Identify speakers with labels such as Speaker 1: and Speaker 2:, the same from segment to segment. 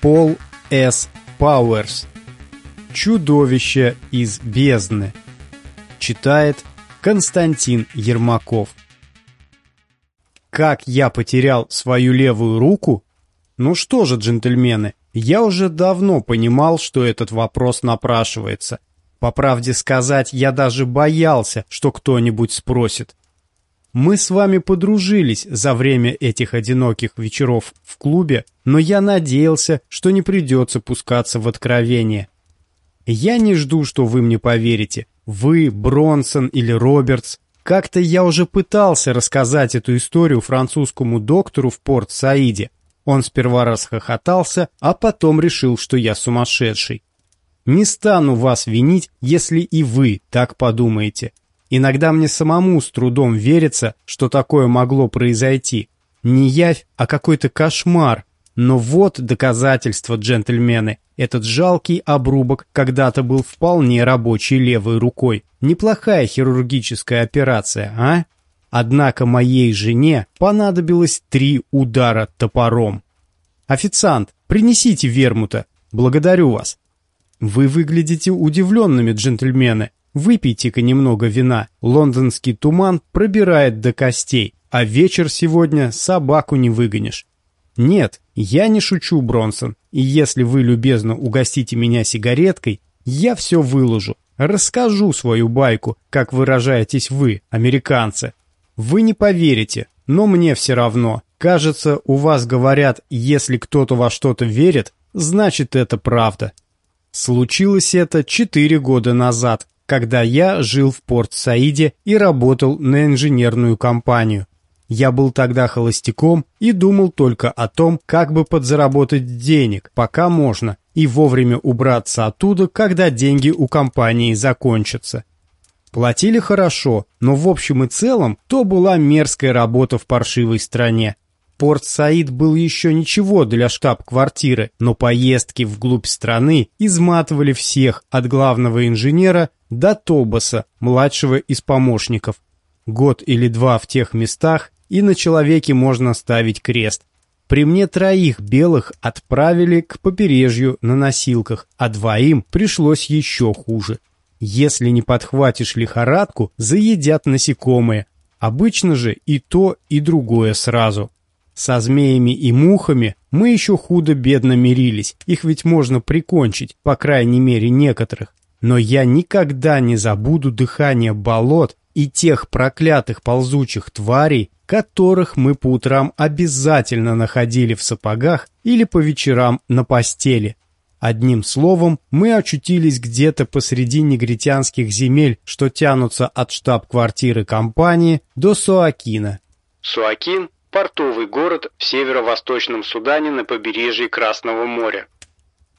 Speaker 1: Пол С. Пауэрс. Чудовище из бездны. Читает Константин Ермаков. Как я потерял свою левую руку? Ну что же, джентльмены, я уже давно понимал, что этот вопрос напрашивается. По правде сказать, я даже боялся, что кто-нибудь спросит. Мы с вами подружились за время этих одиноких вечеров в клубе, но я надеялся, что не придется пускаться в откровение. Я не жду, что вы мне поверите. Вы, Бронсон или Робертс. Как-то я уже пытался рассказать эту историю французскому доктору в Порт-Саиде. Он сперва расхохотался, а потом решил, что я сумасшедший. Не стану вас винить, если и вы так подумаете. Иногда мне самому с трудом верится, что такое могло произойти. Не явь, а какой-то кошмар. Но вот доказательство, джентльмены. Этот жалкий обрубок когда-то был вполне рабочей левой рукой. Неплохая хирургическая операция, а? Однако моей жене понадобилось три удара топором. «Официант, принесите вермута. Благодарю вас». «Вы выглядите удивленными, джентльмены. Выпейте-ка немного вина. Лондонский туман пробирает до костей, а вечер сегодня собаку не выгонишь. Нет, я не шучу, Бронсон, и если вы любезно угостите меня сигареткой, я все выложу, расскажу свою байку, как выражаетесь вы, американцы. Вы не поверите, но мне все равно. Кажется, у вас говорят, если кто-то во что-то верит, значит это правда. Случилось это четыре года назад, когда я жил в Порт-Саиде и работал на инженерную компанию. Я был тогда холостяком и думал только о том, как бы подзаработать денег, пока можно, и вовремя убраться оттуда, когда деньги у компании закончатся. Платили хорошо, но в общем и целом то была мерзкая работа в паршивой стране. Порт-Саид был еще ничего для штаб-квартиры, но поездки вглубь страны изматывали всех от главного инженера до Тобаса, младшего из помощников. Год или два в тех местах, и на человеке можно ставить крест. При мне троих белых отправили к побережью на носилках, а двоим пришлось еще хуже. Если не подхватишь лихорадку, заедят насекомые. Обычно же и то, и другое сразу. Со змеями и мухами мы еще худо-бедно мирились, их ведь можно прикончить, по крайней мере некоторых. Но я никогда не забуду дыхание болот и тех проклятых ползучих тварей, которых мы по утрам обязательно находили в сапогах или по вечерам на постели. Одним словом, мы очутились где-то посреди негритянских земель, что тянутся от штаб-квартиры компании до Суакина.
Speaker 2: Суакин портовый город в северо-восточном Судане на побережье Красного моря.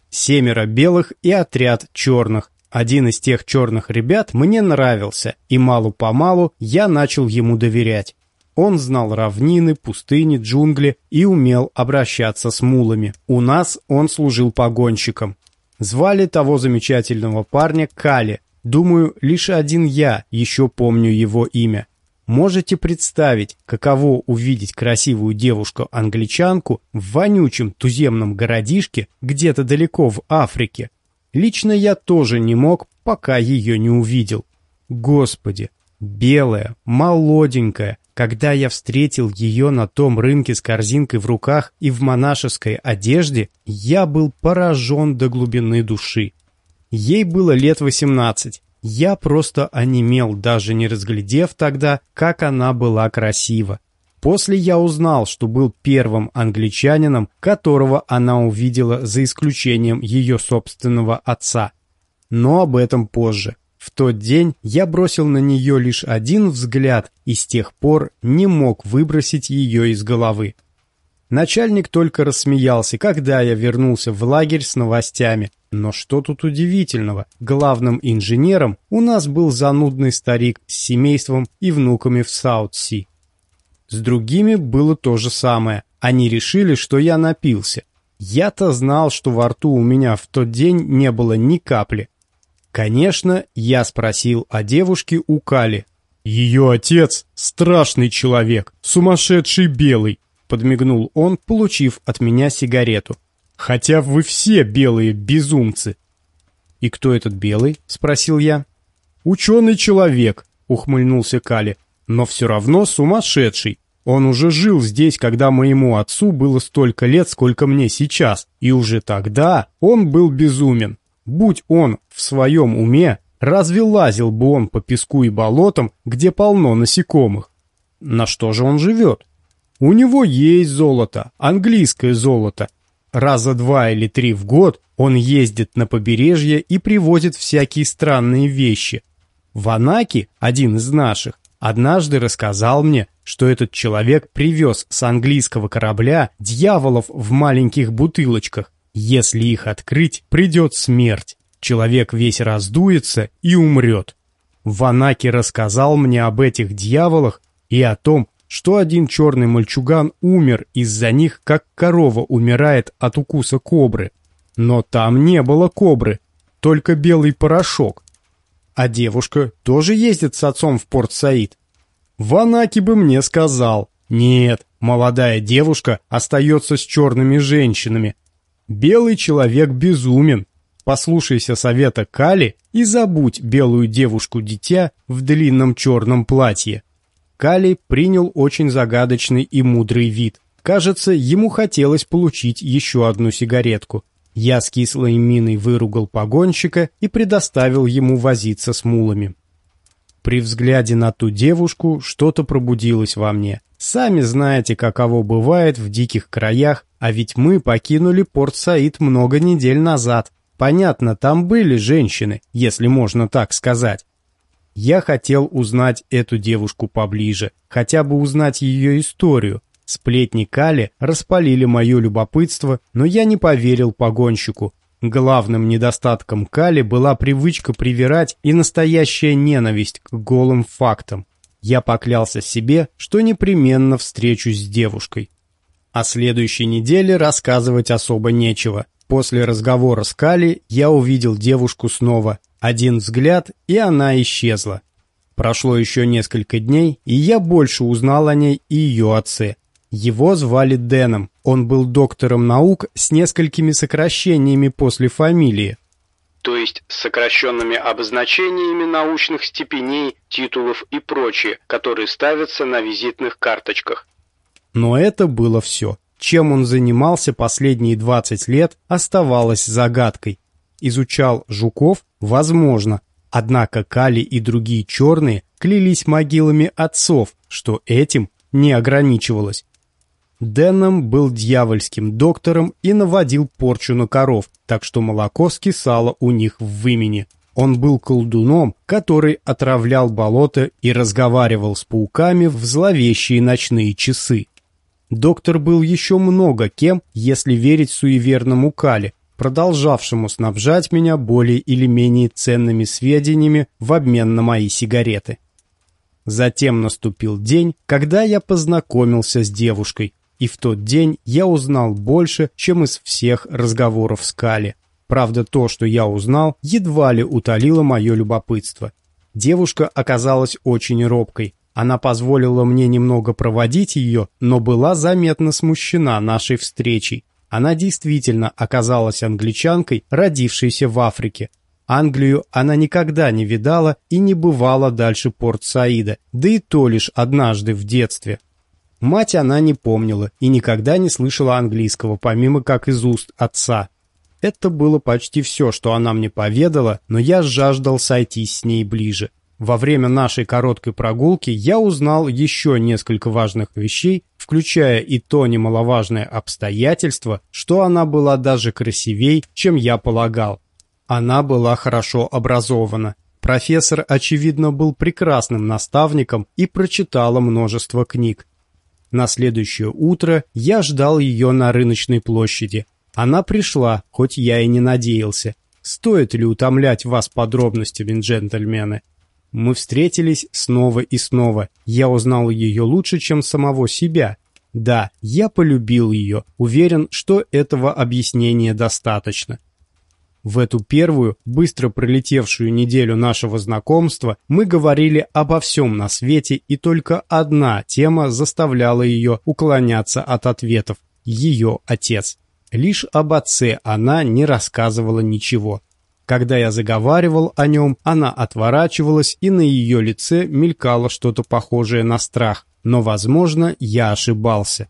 Speaker 1: Семеро белых и отряд черных. Один из тех черных ребят мне нравился, и малу-помалу я начал ему доверять. Он знал равнины, пустыни, джунгли и умел обращаться с мулами. У нас он служил погонщиком. Звали того замечательного парня Кали. Думаю, лишь один я еще помню его имя. Можете представить, каково увидеть красивую девушку-англичанку в вонючем туземном городишке где-то далеко в Африке? Лично я тоже не мог, пока ее не увидел. Господи, белая, молоденькая, когда я встретил ее на том рынке с корзинкой в руках и в монашеской одежде, я был поражен до глубины души. Ей было лет восемнадцать, я просто онемел, даже не разглядев тогда, как она была красива. После я узнал, что был первым англичанином, которого она увидела за исключением ее собственного отца. Но об этом позже. В тот день я бросил на нее лишь один взгляд и с тех пор не мог выбросить ее из головы. Начальник только рассмеялся, когда я вернулся в лагерь с новостями. Но что тут удивительного? Главным инженером у нас был занудный старик с семейством и внуками в Саут-Си. С другими было то же самое. Они решили, что я напился. Я-то знал, что во рту у меня в тот день не было ни капли. Конечно, я спросил о девушке у Кали. Ее отец — страшный человек, сумасшедший белый, подмигнул он, получив от меня сигарету. Хотя вы все белые безумцы. «И кто этот белый?» — спросил я. «Ученый человек», — ухмыльнулся Кали, — «но все равно сумасшедший. Он уже жил здесь, когда моему отцу было столько лет, сколько мне сейчас, и уже тогда он был безумен. Будь он в своем уме, разве лазил бы он по песку и болотам, где полно насекомых? На что же он живет? У него есть золото, английское золото. Раза два или три в год он ездит на побережье и привозит всякие странные вещи. Ванаки, один из наших, однажды рассказал мне, что этот человек привез с английского корабля дьяволов в маленьких бутылочках. Если их открыть, придет смерть. Человек весь раздуется и умрет. Ванаки рассказал мне об этих дьяволах и о том, что один черный мальчуган умер из-за них, как корова умирает от укуса кобры. Но там не было кобры, только белый порошок. А девушка тоже ездит с отцом в Порт-Саид. Ванаки бы мне сказал. Нет, молодая девушка остается с черными женщинами. Белый человек безумен. Послушайся совета Кали и забудь белую девушку-дитя в длинном черном платье. Кали принял очень загадочный и мудрый вид. Кажется, ему хотелось получить еще одну сигаретку. Я с кислой миной выругал погонщика и предоставил ему возиться с мулами. При взгляде на ту девушку что-то пробудилось во мне. Сами знаете, каково бывает в диких краях, а ведь мы покинули Порт-Саид много недель назад. Понятно, там были женщины, если можно так сказать. Я хотел узнать эту девушку поближе, хотя бы узнать ее историю. Сплетни Кали распалили мое любопытство, но я не поверил погонщику. Главным недостатком Кали была привычка привирать и настоящая ненависть к голым фактам. Я поклялся себе, что непременно встречусь с девушкой. О следующей неделе рассказывать особо нечего. После разговора с Кали я увидел девушку снова, один взгляд, и она исчезла. Прошло еще несколько дней, и я больше узнал о ней и ее отце. Его звали Дэном, он был доктором наук с несколькими сокращениями после фамилии.
Speaker 2: То есть с сокращенными обозначениями научных степеней, титулов и прочее, которые ставятся на визитных карточках.
Speaker 1: Но это было все. Чем он занимался последние 20 лет, оставалось загадкой. Изучал жуков, Возможно. Однако Кали и другие черные клялись могилами отцов, что этим не ограничивалось. Дэном был дьявольским доктором и наводил порчу на коров, так что молоко скисало у них в вымени. Он был колдуном, который отравлял болото и разговаривал с пауками в зловещие ночные часы. Доктор был еще много кем, если верить суеверному Кали, продолжавшему снабжать меня более или менее ценными сведениями в обмен на мои сигареты. Затем наступил день, когда я познакомился с девушкой, и в тот день я узнал больше, чем из всех разговоров с Кали. Правда, то, что я узнал, едва ли утолило мое любопытство. Девушка оказалась очень робкой. Она позволила мне немного проводить ее, но была заметно смущена нашей встречей. Она действительно оказалась англичанкой, родившейся в Африке. Англию она никогда не видала и не бывала дальше Порт-Саида, да и то лишь однажды в детстве. Мать она не помнила и никогда не слышала английского, помимо как из уст отца. Это было почти все, что она мне поведала, но я жаждал сойтись с ней ближе. Во время нашей короткой прогулки я узнал еще несколько важных вещей, включая и то немаловажное обстоятельство, что она была даже красивей, чем я полагал. Она была хорошо образована. Профессор, очевидно, был прекрасным наставником и прочитала множество книг. На следующее утро я ждал ее на рыночной площади. Она пришла, хоть я и не надеялся. Стоит ли утомлять вас подробностями, джентльмены? Мы встретились снова и снова. Я узнал ее лучше, чем самого себя. Да, я полюбил ее, уверен, что этого объяснения достаточно. В эту первую, быстро пролетевшую неделю нашего знакомства мы говорили обо всем на свете, и только одна тема заставляла ее уклоняться от ответов – ее отец. Лишь об отце она не рассказывала ничего. Когда я заговаривал о нем, она отворачивалась, и на ее лице мелькало что-то похожее на страх. Но, возможно, я ошибался.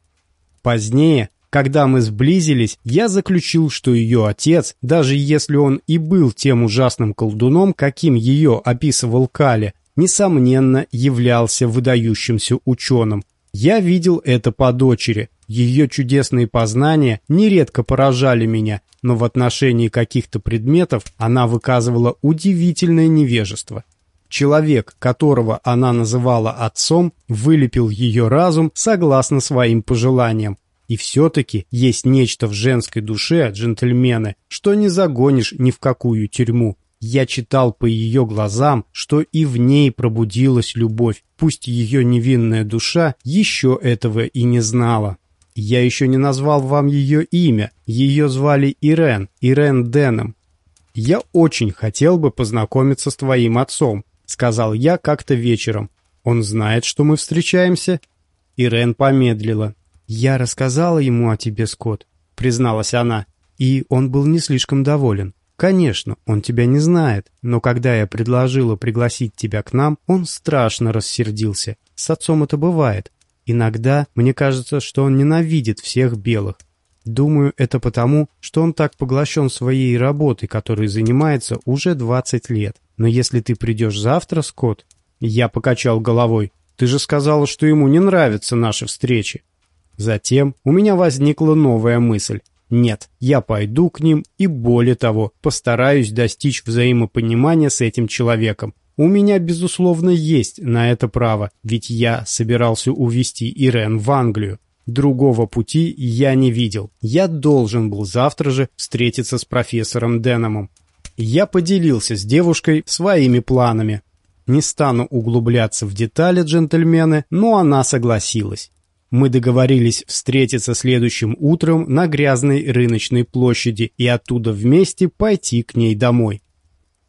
Speaker 1: Позднее, когда мы сблизились, я заключил, что ее отец, даже если он и был тем ужасным колдуном, каким ее описывал Кали, несомненно, являлся выдающимся ученым. Я видел это по дочери. Ее чудесные познания нередко поражали меня, но в отношении каких-то предметов она выказывала удивительное невежество. Человек, которого она называла отцом, вылепил ее разум согласно своим пожеланиям. И все-таки есть нечто в женской душе, джентльмены, что не загонишь ни в какую тюрьму. Я читал по ее глазам, что и в ней пробудилась любовь, пусть ее невинная душа еще этого и не знала. Я еще не назвал вам ее имя, ее звали Ирен, Ирен Денем. Я очень хотел бы познакомиться с твоим отцом, сказал я как-то вечером. Он знает, что мы встречаемся? Ирен помедлила. Я рассказала ему о тебе, Скотт, призналась она, и он был не слишком доволен. Конечно, он тебя не знает, но когда я предложила пригласить тебя к нам, он страшно рассердился. С отцом это бывает. Иногда мне кажется, что он ненавидит всех белых. Думаю, это потому, что он так поглощен своей работой, которой занимается уже 20 лет. Но если ты придешь завтра, Скотт... Я покачал головой. Ты же сказала, что ему не нравятся наши встречи. Затем у меня возникла новая мысль. Нет, я пойду к ним и, более того, постараюсь достичь взаимопонимания с этим человеком. У меня, безусловно, есть на это право, ведь я собирался увезти Ирен в Англию. Другого пути я не видел. Я должен был завтра же встретиться с профессором Деномом. Я поделился с девушкой своими планами. Не стану углубляться в детали, джентльмены, но она согласилась. Мы договорились встретиться следующим утром на грязной рыночной площади и оттуда вместе пойти к ней домой.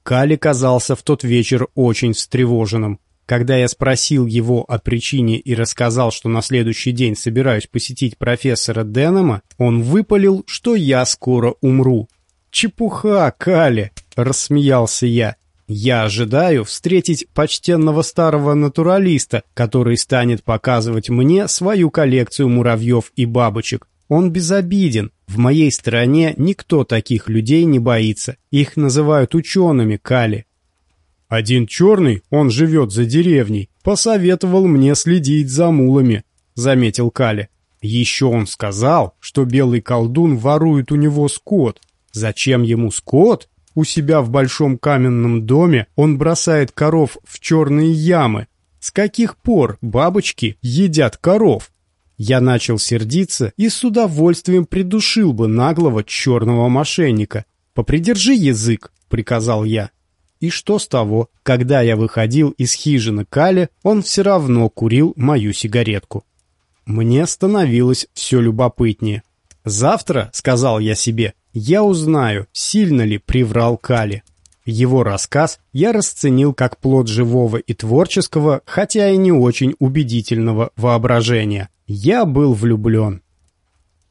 Speaker 1: Кали казался в тот вечер очень встревоженным. Когда я спросил его о причине и рассказал, что на следующий день собираюсь посетить профессора Денема, он выпалил, что я скоро умру. «Чепуха, Кали!» — рассмеялся я. Я ожидаю встретить почтенного старого натуралиста, который станет показывать мне свою коллекцию муравьев и бабочек. Он безобиден. В моей стране никто таких людей не боится. Их называют учеными, Кали. Один черный, он живет за деревней, посоветовал мне следить за мулами, заметил Кали. Еще он сказал, что белый колдун ворует у него скот. Зачем ему скот? У себя в большом каменном доме он бросает коров в черные ямы. С каких пор бабочки едят коров? Я начал сердиться и с удовольствием придушил бы наглого черного мошенника. «Попридержи язык», — приказал я. И что с того, когда я выходил из хижины Кали, он все равно курил мою сигаретку. Мне становилось все любопытнее. «Завтра», — сказал я себе, я узнаю, сильно ли приврал Кали. Его рассказ я расценил как плод живого и творческого, хотя и не очень убедительного воображения. Я был влюблен.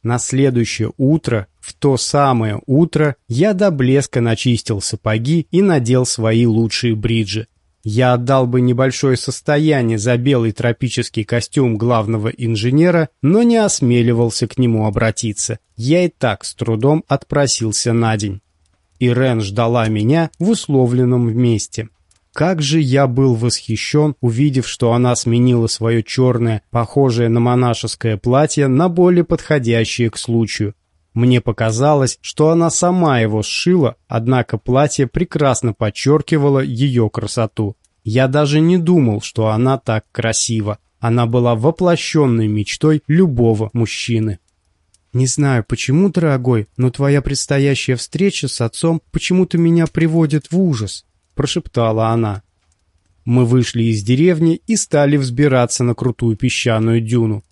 Speaker 1: На следующее утро, в то самое утро, я до блеска начистил сапоги и надел свои лучшие бриджи. Я отдал бы небольшое состояние за белый тропический костюм главного инженера, но не осмеливался к нему обратиться. Я и так с трудом отпросился на день. Ирен ждала меня в условленном месте. Как же я был восхищен, увидев, что она сменила свое черное, похожее на монашеское платье, на более подходящее к случаю. Мне показалось, что она сама его сшила, однако платье прекрасно подчеркивало ее красоту. Я даже не думал, что она так красива. Она была воплощенной мечтой любого мужчины. «Не знаю, почему, дорогой, но твоя предстоящая встреча с отцом почему-то меня приводит в ужас», — прошептала она. Мы вышли из деревни и стали взбираться на крутую песчаную дюну.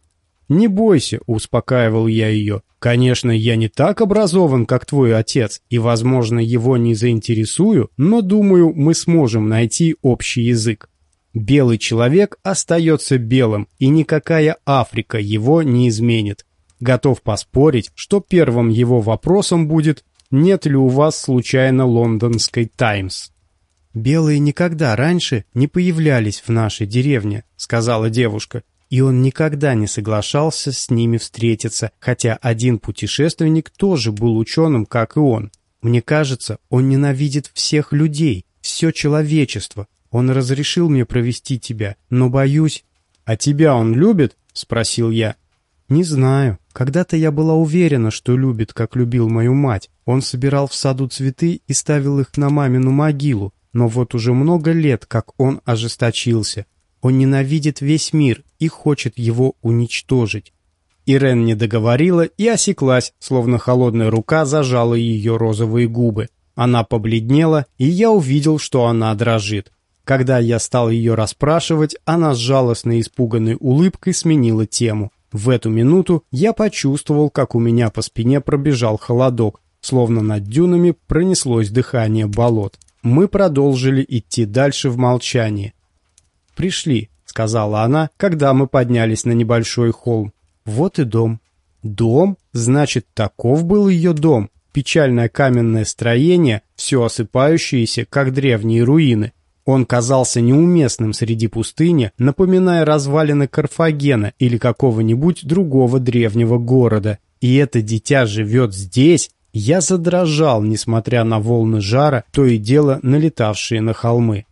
Speaker 1: «Не бойся», — успокаивал я ее. «Конечно, я не так образован, как твой отец, и, возможно, его не заинтересую, но, думаю, мы сможем найти общий язык. Белый человек остается белым, и никакая Африка его не изменит. Готов поспорить, что первым его вопросом будет «Нет ли у вас случайно лондонской «Таймс»?» «Белые никогда раньше не появлялись в нашей деревне», — сказала девушка, и он никогда не соглашался с ними встретиться, хотя один путешественник тоже был ученым, как и он. Мне кажется, он ненавидит всех людей, все человечество. Он разрешил мне провести тебя, но боюсь... «А тебя он любит?» — спросил я. «Не знаю. Когда-то я была уверена, что любит, как любил мою мать. Он собирал в саду цветы и ставил их на мамину могилу. Но вот уже много лет, как он ожесточился. Он ненавидит весь мир и хочет его уничтожить. Ирен не договорила и осеклась, словно холодная рука зажала ее розовые губы. Она побледнела, и я увидел, что она дрожит. Когда я стал ее расспрашивать, она с жалостной испуганной улыбкой сменила тему. В эту минуту я почувствовал, как у меня по спине пробежал холодок, словно над дюнами пронеслось дыхание болот. Мы продолжили идти дальше в молчании. «Пришли», — сказала она, когда мы поднялись на небольшой холм. «Вот и дом». «Дом? Значит, таков был ее дом. Печальное каменное строение, все осыпающееся, как древние руины. Он казался неуместным среди пустыни, напоминая развалины Карфагена или какого-нибудь другого древнего города. И это дитя живет здесь, я задрожал, несмотря на волны жара, то и дело налетавшие на холмы.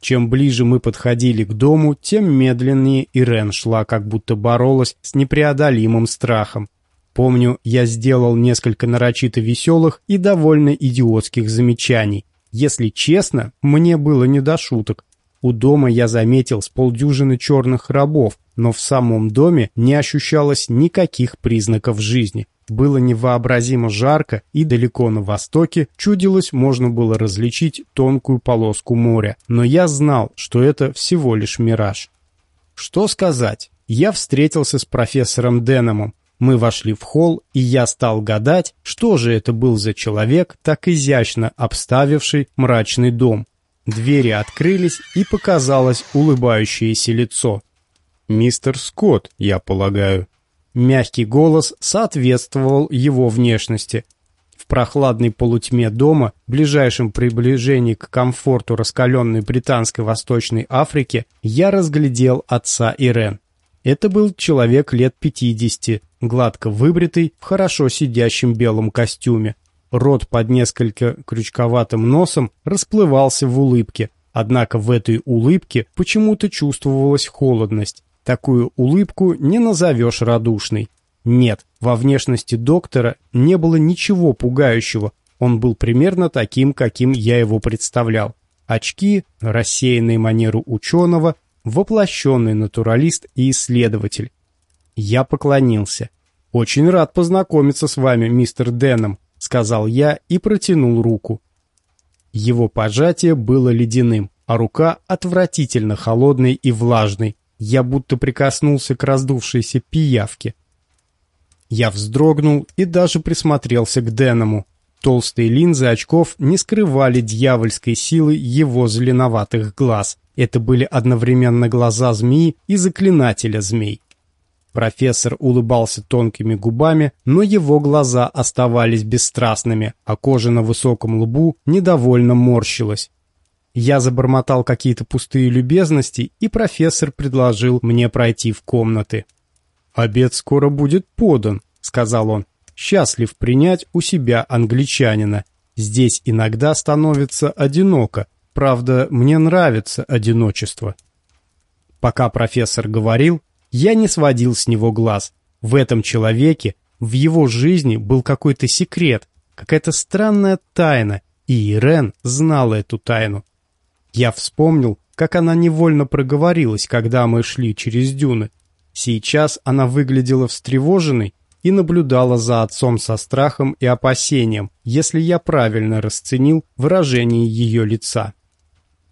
Speaker 1: Чем ближе мы подходили к дому, тем медленнее Ирен шла, как будто боролась с непреодолимым страхом. Помню, я сделал несколько нарочито веселых и довольно идиотских замечаний. Если честно, мне было не до шуток. У дома я заметил с полдюжины черных рабов, но в самом доме не ощущалось никаких признаков жизни. Было невообразимо жарко, и далеко на востоке, чудилось, можно было различить тонкую полоску моря. Но я знал, что это всего лишь мираж. Что сказать? Я встретился с профессором Деномом. Мы вошли в холл, и я стал гадать, что же это был за человек, так изящно обставивший мрачный дом. Двери открылись, и показалось улыбающееся лицо. «Мистер Скотт, я полагаю», Мягкий голос соответствовал его внешности. В прохладной полутьме дома, ближайшем приближении к комфорту раскаленной британской Восточной Африки, я разглядел отца Ирен. Это был человек лет 50, гладко выбритый, в хорошо сидящем белом костюме. Рот под несколько крючковатым носом расплывался в улыбке, однако в этой улыбке почему-то чувствовалась холодность. Такую улыбку не назовешь радушной. Нет, во внешности доктора не было ничего пугающего. Он был примерно таким, каким я его представлял. Очки, рассеянные манеру ученого, воплощенный натуралист и исследователь. Я поклонился. «Очень рад познакомиться с вами, мистер Деном», — сказал я и протянул руку. Его пожатие было ледяным, а рука отвратительно холодной и влажной, я будто прикоснулся к раздувшейся пиявке. Я вздрогнул и даже присмотрелся к Деному. Толстые линзы очков не скрывали дьявольской силы его зеленоватых глаз. Это были одновременно глаза змеи и заклинателя змей. Профессор улыбался тонкими губами, но его глаза оставались бесстрастными, а кожа на высоком лбу недовольно морщилась. Я забормотал какие-то пустые любезности, и профессор предложил мне пройти в комнаты. «Обед скоро будет подан», — сказал он. «Счастлив принять у себя англичанина. Здесь иногда становится одиноко. Правда, мне нравится одиночество». Пока профессор говорил, я не сводил с него глаз. В этом человеке, в его жизни был какой-то секрет, какая-то странная тайна, и Ирен знала эту тайну. Я вспомнил, как она невольно проговорилась, когда мы шли через дюны. Сейчас она выглядела встревоженной и наблюдала за отцом со страхом и опасением, если я правильно расценил выражение ее лица.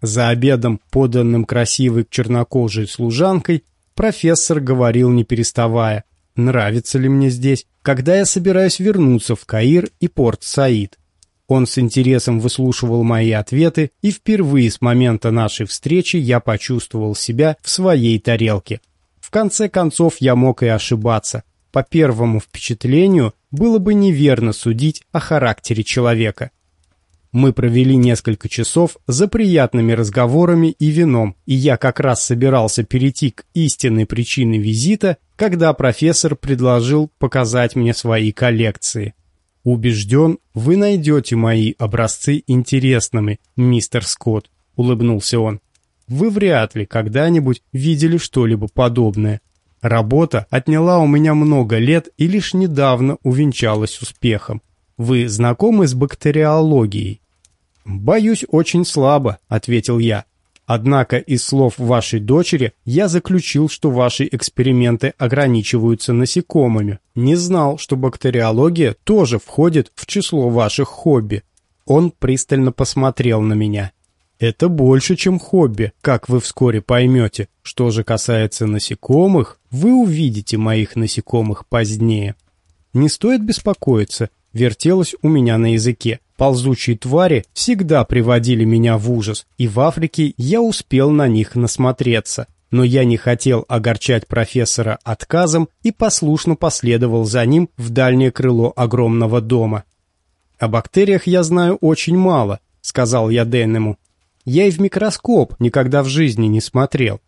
Speaker 1: За обедом, поданным красивой чернокожей служанкой, профессор говорил не переставая, нравится ли мне здесь, когда я собираюсь вернуться в Каир и Порт-Саид. Он с интересом выслушивал мои ответы, и впервые с момента нашей встречи я почувствовал себя в своей тарелке. В конце концов, я мог и ошибаться. По первому впечатлению было бы неверно судить о характере человека. Мы провели несколько часов за приятными разговорами и вином, и я как раз собирался перейти к истинной причине визита, когда профессор предложил показать мне свои коллекции. «Убежден, вы найдете мои образцы интересными, мистер Скотт», — улыбнулся он. «Вы вряд ли когда-нибудь видели что-либо подобное. Работа отняла у меня много лет и лишь недавно увенчалась успехом. Вы знакомы с бактериологией? Боюсь, очень слабо, ответил я. Однако из слов вашей дочери я заключил, что ваши эксперименты ограничиваются насекомыми. Не знал, что бактериология тоже входит в число ваших хобби. Он пристально посмотрел на меня. Это больше, чем хобби, как вы вскоре поймете. Что же касается насекомых, вы увидите моих насекомых позднее. Не стоит беспокоиться, вертелось у меня на языке. Ползучие твари всегда приводили меня в ужас, и в Африке я успел на них насмотреться. Но я не хотел огорчать профессора отказом и послушно последовал за ним в дальнее крыло огромного дома. «О бактериях я знаю очень мало», — сказал я Деннему. Я и в микроскоп никогда в жизни не смотрел.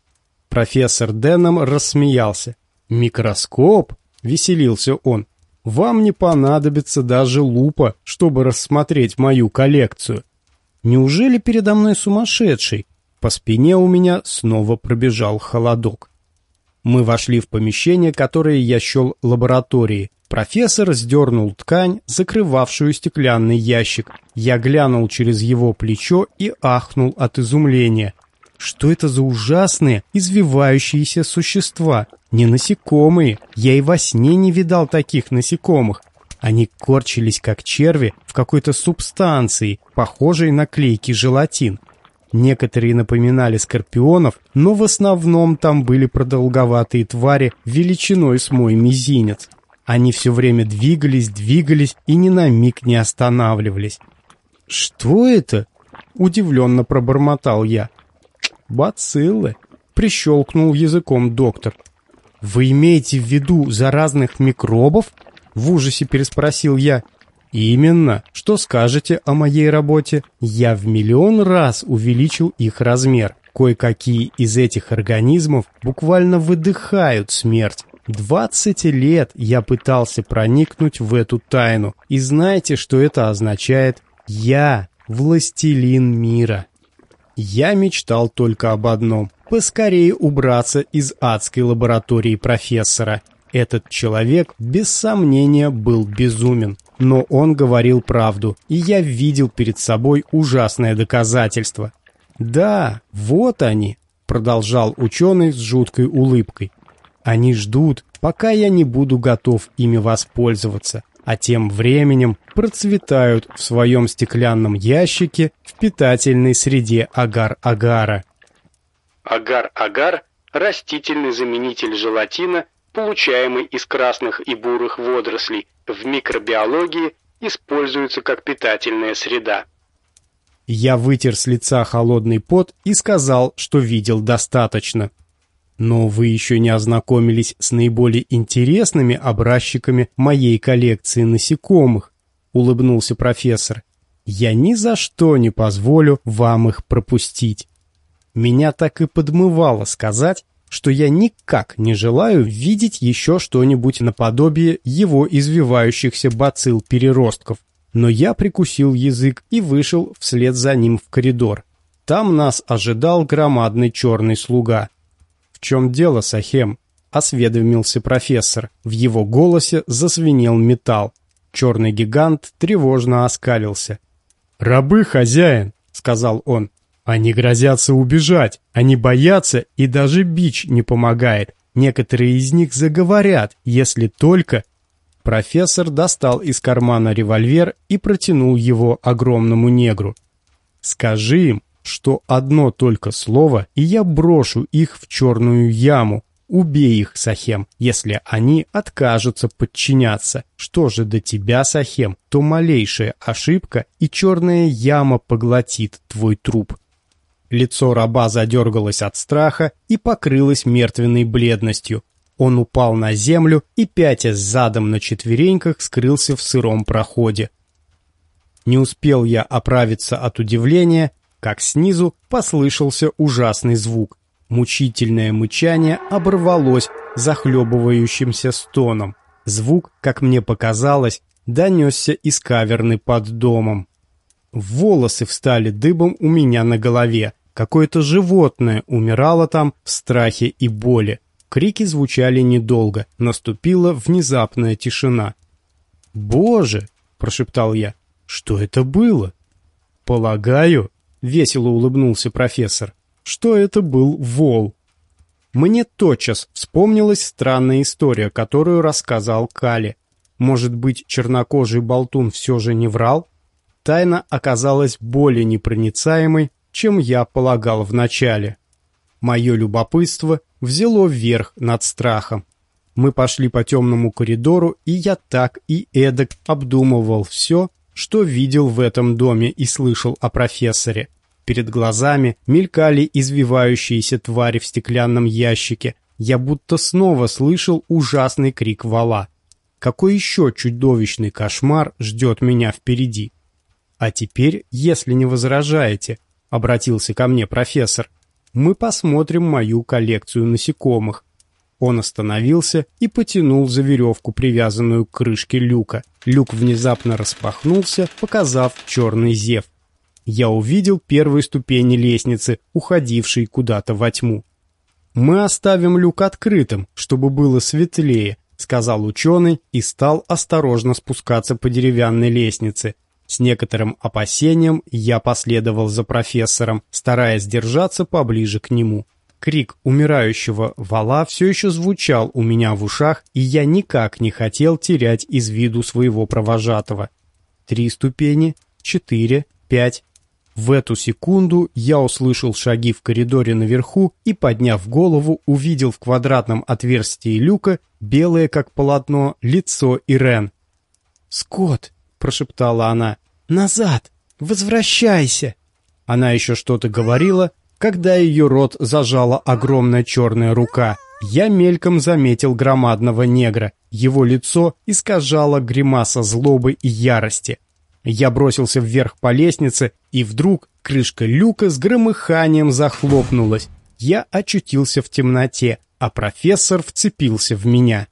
Speaker 1: Профессор Деннам рассмеялся. «Микроскоп?» — веселился он. «Вам не понадобится даже лупа, чтобы рассмотреть мою коллекцию. Неужели передо мной сумасшедший?» По спине у меня снова пробежал холодок. Мы вошли в помещение, которое я счел лабораторией. Профессор сдернул ткань, закрывавшую стеклянный ящик. Я глянул через его плечо и ахнул от изумления. Что это за ужасные, извивающиеся существа? Не насекомые. Я и во сне не видал таких насекомых. Они корчились, как черви, в какой-то субстанции, похожей на клейкий желатин. Некоторые напоминали скорпионов, но в основном там были продолговатые твари величиной с мой мизинец. Они все время двигались, двигались и ни на миг не останавливались. «Что это?» — удивленно пробормотал я. «Бациллы», — прищелкнул языком доктор. «Вы имеете в виду заразных микробов?» — в ужасе переспросил я. «Именно. Что скажете о моей работе? Я в миллион раз увеличил их размер. Кое-какие из этих организмов буквально выдыхают смерть. Двадцать лет я пытался проникнуть в эту тайну. И знаете, что это означает? Я властелин мира. Я мечтал только об одном — поскорее убраться из адской лаборатории профессора. Этот человек, без сомнения, был безумен. Но он говорил правду, и я видел перед собой ужасное доказательство. «Да, вот они», — продолжал ученый с жуткой улыбкой. Они ждут, пока я не буду готов ими воспользоваться, а тем временем процветают в своем стеклянном ящике в питательной среде агар-агара.
Speaker 2: Агар-агар – растительный заменитель желатина, получаемый из красных и бурых водорослей, в микробиологии используется как питательная среда.
Speaker 1: Я вытер с лица холодный пот и сказал, что видел достаточно. Но вы еще не ознакомились с наиболее интересными образчиками моей коллекции насекомых, улыбнулся профессор. Я ни за что не позволю вам их пропустить. Меня так и подмывало сказать, что я никак не желаю видеть еще что-нибудь наподобие его извивающихся бацилл-переростков. Но я прикусил язык и вышел вслед за ним в коридор. Там нас ожидал громадный черный слуга. «В чем дело, Сахем?» — осведомился профессор. В его голосе засвинел металл. Черный гигант тревожно оскалился. «Рабы, хозяин!» — сказал он. «Они грозятся убежать, они боятся, и даже бич не помогает. Некоторые из них заговорят, если только...» Профессор достал из кармана револьвер и протянул его огромному негру. «Скажи им, что одно только слово, и я брошу их в черную яму. Убей их, Сахем, если они откажутся подчиняться. Что же до тебя, Сахем, то малейшая ошибка, и черная яма поглотит твой труп. Лицо раба задергалось от страха и покрылось мертвенной бледностью. Он упал на землю и, пятясь задом на четвереньках, скрылся в сыром проходе. Не успел я оправиться от удивления, как снизу послышался ужасный звук. Мучительное мычание оборвалось захлебывающимся стоном. Звук, как мне показалось, донесся из каверны под домом. Волосы встали дыбом у меня на голове. Какое-то животное умирало там в страхе и боли. Крики звучали недолго, наступила внезапная тишина. «Боже!» — прошептал я. «Что это было?» «Полагаю», — весело улыбнулся профессор, — «что это был вол». Мне тотчас вспомнилась странная история, которую рассказал Кали. Может быть, чернокожий болтун все же не врал? Тайна оказалась более непроницаемой, чем я полагал вначале. Мое любопытство взяло вверх над страхом. Мы пошли по темному коридору, и я так и эдак обдумывал все, что видел в этом доме и слышал о профессоре. Перед глазами мелькали извивающиеся твари в стеклянном ящике. Я будто снова слышал ужасный крик вала. Какой еще чудовищный кошмар ждет меня впереди? А теперь, если не возражаете, — обратился ко мне профессор, — мы посмотрим мою коллекцию насекомых. Он остановился и потянул за веревку, привязанную к крышке люка. Люк внезапно распахнулся, показав черный зев. Я увидел первые ступени лестницы, уходившей куда-то во тьму. «Мы оставим люк открытым, чтобы было светлее», — сказал ученый и стал осторожно спускаться по деревянной лестнице. С некоторым опасением я последовал за профессором, стараясь держаться поближе к нему. Крик умирающего вала все еще звучал у меня в ушах, и я никак не хотел терять из виду своего провожатого. Три ступени, четыре, пять. В эту секунду я услышал шаги в коридоре наверху и, подняв голову, увидел в квадратном отверстии люка белое, как полотно, лицо Ирен. «Скотт!» — прошептала она. «Назад! Возвращайся!» Она еще что-то говорила, когда ее рот зажала огромная черная рука. Я мельком заметил громадного негра. Его лицо искажало гримаса злобы и ярости. Я бросился вверх по лестнице, и вдруг крышка люка с громыханием захлопнулась. Я очутился в темноте, а профессор вцепился в меня.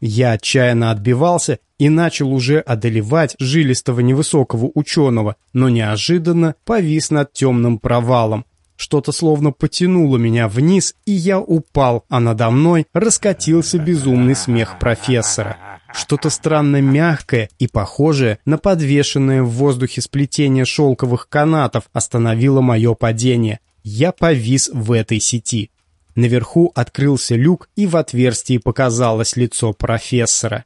Speaker 1: Я отчаянно отбивался и начал уже одолевать жилистого невысокого ученого, но неожиданно повис над темным провалом. Что-то словно потянуло меня вниз, и я упал, а надо мной раскатился безумный смех профессора. Что-то странно мягкое и похожее на подвешенное в воздухе сплетение шелковых канатов остановило мое падение. Я повис в этой сети. Наверху открылся люк, и в отверстии показалось лицо профессора.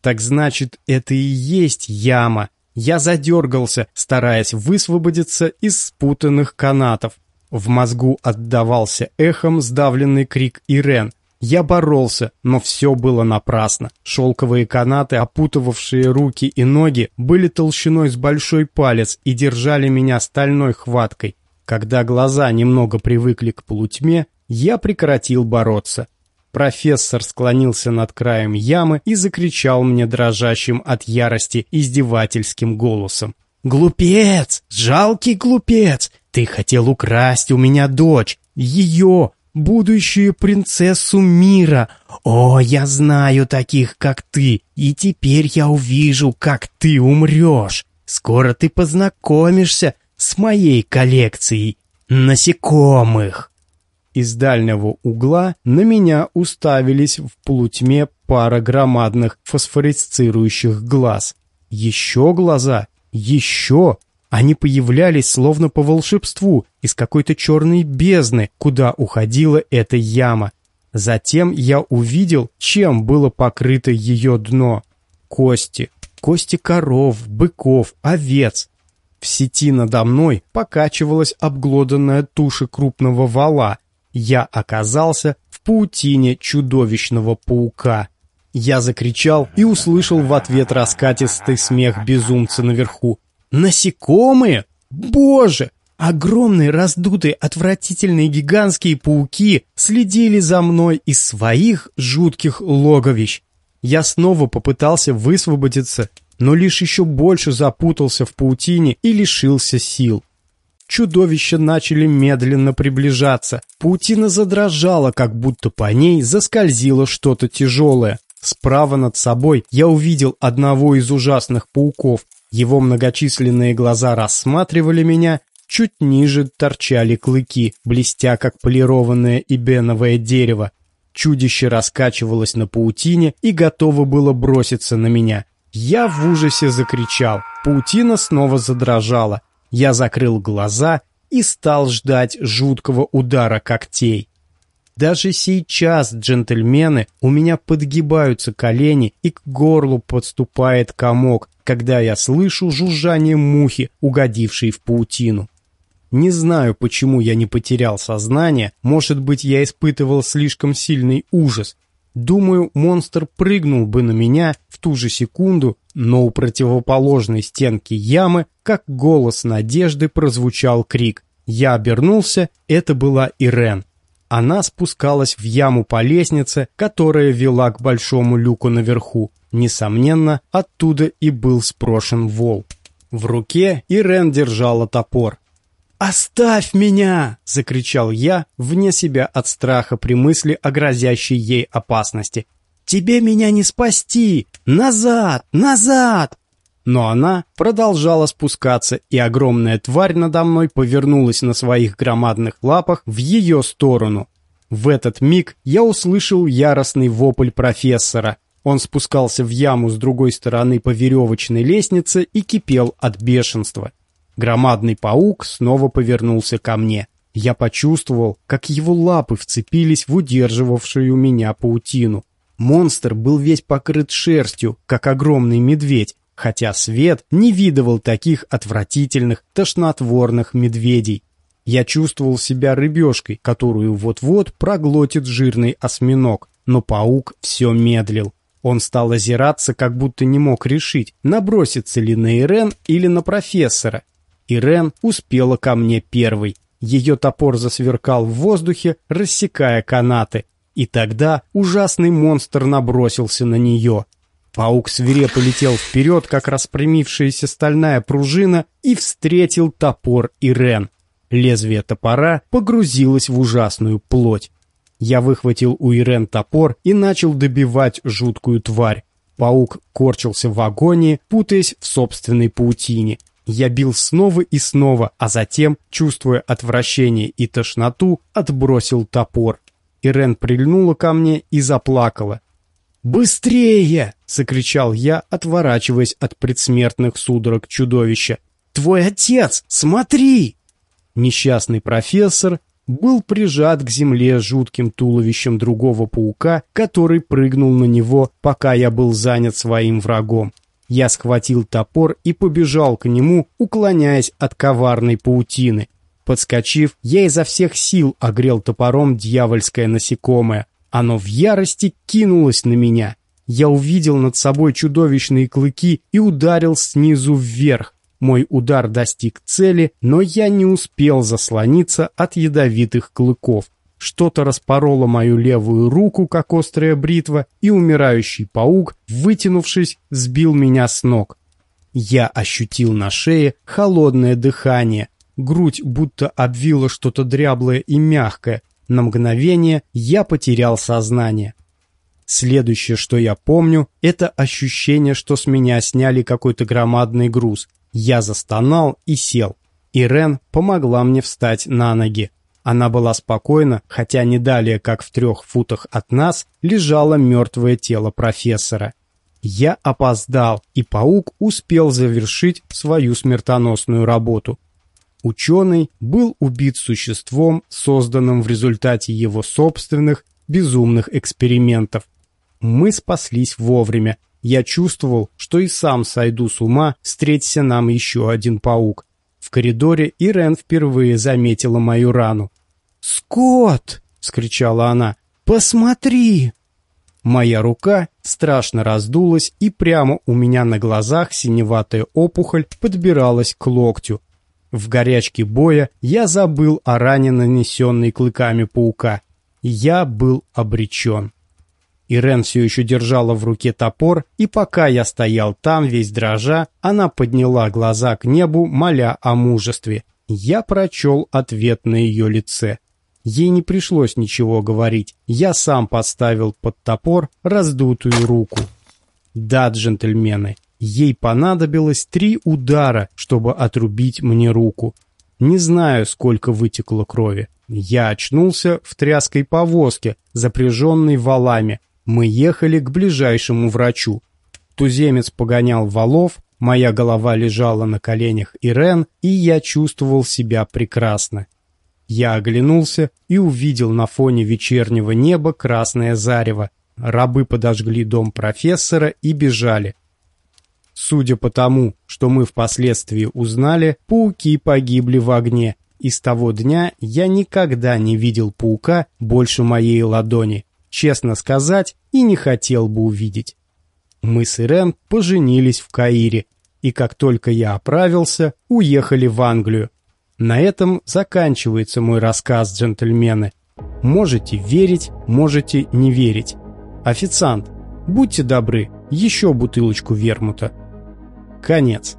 Speaker 1: Так значит, это и есть яма. Я задергался, стараясь высвободиться из спутанных канатов. В мозгу отдавался эхом сдавленный крик Ирен. Я боролся, но все было напрасно. Шелковые канаты, опутывавшие руки и ноги, были толщиной с большой палец и держали меня стальной хваткой. Когда глаза немного привыкли к полутьме, я прекратил бороться. Профессор склонился над краем ямы и закричал мне дрожащим от ярости издевательским голосом. «Глупец! Жалкий глупец! Ты хотел украсть у меня дочь, ее, будущую принцессу мира. О, я знаю таких, как ты, и теперь я увижу, как ты умрешь. Скоро ты познакомишься с моей коллекцией насекомых». Из дальнего угла на меня уставились в полутьме пара громадных фосфорисцирующих глаз. Еще глаза, еще они появлялись словно по волшебству из какой-то черной бездны, куда уходила эта яма. Затем я увидел, чем было покрыто ее дно. Кости. Кости коров, быков, овец. В сети надо мной покачивалась обглоданная туша крупного вала. Я оказался в паутине чудовищного паука. Я закричал и услышал в ответ раскатистый смех безумца наверху. Насекомые? Боже! Огромные, раздутые, отвратительные гигантские пауки следили за мной из своих жутких логовищ. Я снова попытался высвободиться, но лишь еще больше запутался в паутине и лишился сил. Чудовища начали медленно приближаться. Паутина задрожала, как будто по ней заскользило что-то тяжелое. Справа над собой я увидел одного из ужасных пауков. Его многочисленные глаза рассматривали меня, чуть ниже торчали клыки, блестя как полированное ибеновое дерево. Чудище раскачивалось на паутине и готово было броситься на меня. Я в ужасе закричал. Паутина снова задрожала. Я закрыл глаза и стал ждать жуткого удара когтей. Даже сейчас, джентльмены, у меня подгибаются колени и к горлу подступает комок, когда я слышу жужжание мухи, угодившей в паутину. Не знаю, почему я не потерял сознание, может быть, я испытывал слишком сильный ужас. Думаю, монстр прыгнул бы на меня в ту же секунду, но у противоположной стенки ямы, как голос надежды, прозвучал крик. Я обернулся, это была Ирен. Она спускалась в яму по лестнице, которая вела к большому люку наверху. Несомненно, оттуда и был спрошен вол. В руке Ирен держала топор. «Оставь меня!» — закричал я, вне себя от страха при мысли о грозящей ей опасности. «Тебе меня не спасти! Назад! Назад!» Но она продолжала спускаться, и огромная тварь надо мной повернулась на своих громадных лапах в ее сторону. В этот миг я услышал яростный вопль профессора. Он спускался в яму с другой стороны по веревочной лестнице и кипел от бешенства. Громадный паук снова повернулся ко мне. Я почувствовал, как его лапы вцепились в удерживавшую меня паутину. Монстр был весь покрыт шерстью, как огромный медведь, хотя свет не видывал таких отвратительных, тошнотворных медведей. Я чувствовал себя рыбешкой, которую вот-вот проглотит жирный осьминог, но паук все медлил. Он стал озираться, как будто не мог решить, наброситься ли на Ирен или на профессора. Ирен успела ко мне первой. Ее топор засверкал в воздухе, рассекая канаты. И тогда ужасный монстр набросился на нее. Паук свирепо летел вперед, как распрямившаяся стальная пружина, и встретил топор Ирен. Лезвие топора погрузилось в ужасную плоть. Я выхватил у Ирен топор и начал добивать жуткую тварь. Паук корчился в агонии, путаясь в собственной паутине. Я бил снова и снова, а затем, чувствуя отвращение и тошноту, отбросил топор. Ирен прильнула ко мне и заплакала. «Быстрее!» — закричал я, отворачиваясь от предсмертных судорог чудовища. «Твой отец! Смотри!» Несчастный профессор был прижат к земле жутким туловищем другого паука, который прыгнул на него, пока я был занят своим врагом. Я схватил топор и побежал к нему, уклоняясь от коварной паутины. Подскочив, я изо всех сил огрел топором дьявольское насекомое. Оно в ярости кинулось на меня. Я увидел над собой чудовищные клыки и ударил снизу вверх. Мой удар достиг цели, но я не успел заслониться от ядовитых клыков. Что-то распороло мою левую руку, как острая бритва, и умирающий паук, вытянувшись, сбил меня с ног. Я ощутил на шее холодное дыхание. Грудь будто обвило что-то дряблое и мягкое. На мгновение я потерял сознание. Следующее, что я помню, это ощущение, что с меня сняли какой-то громадный груз. Я застонал и сел. Ирен помогла мне встать на ноги. Она была спокойна, хотя не далее, как в трех футах от нас, лежало мертвое тело профессора. Я опоздал, и паук успел завершить свою смертоносную работу. Ученый был убит существом, созданным в результате его собственных безумных экспериментов. Мы спаслись вовремя. Я чувствовал, что и сам сойду с ума, встреться нам еще один паук. В коридоре Ирен впервые заметила мою рану. «Скотт!» — вскричала она. «Посмотри!» Моя рука страшно раздулась, и прямо у меня на глазах синеватая опухоль подбиралась к локтю. В горячке боя я забыл о ране, нанесенной клыками паука. Я был обречен. Ирен все еще держала в руке топор, и пока я стоял там, весь дрожа, она подняла глаза к небу, моля о мужестве. Я прочел ответ на ее лице. Ей не пришлось ничего говорить. Я сам подставил под топор раздутую руку. Да, джентльмены, ей понадобилось три удара, чтобы отрубить мне руку. Не знаю, сколько вытекло крови. Я очнулся в тряской повозке, запряженной валами, мы ехали к ближайшему врачу. Туземец погонял валов, моя голова лежала на коленях Ирен, и я чувствовал себя прекрасно. Я оглянулся и увидел на фоне вечернего неба красное зарево. Рабы подожгли дом профессора и бежали. Судя по тому, что мы впоследствии узнали, пауки погибли в огне, и с того дня я никогда не видел паука больше моей ладони. Честно сказать, и не хотел бы увидеть. Мы с Ирен поженились в Каире, и как только я оправился, уехали в Англию. На этом заканчивается мой рассказ, джентльмены. Можете верить, можете не верить. Официант, будьте добры, еще бутылочку вермута. Конец.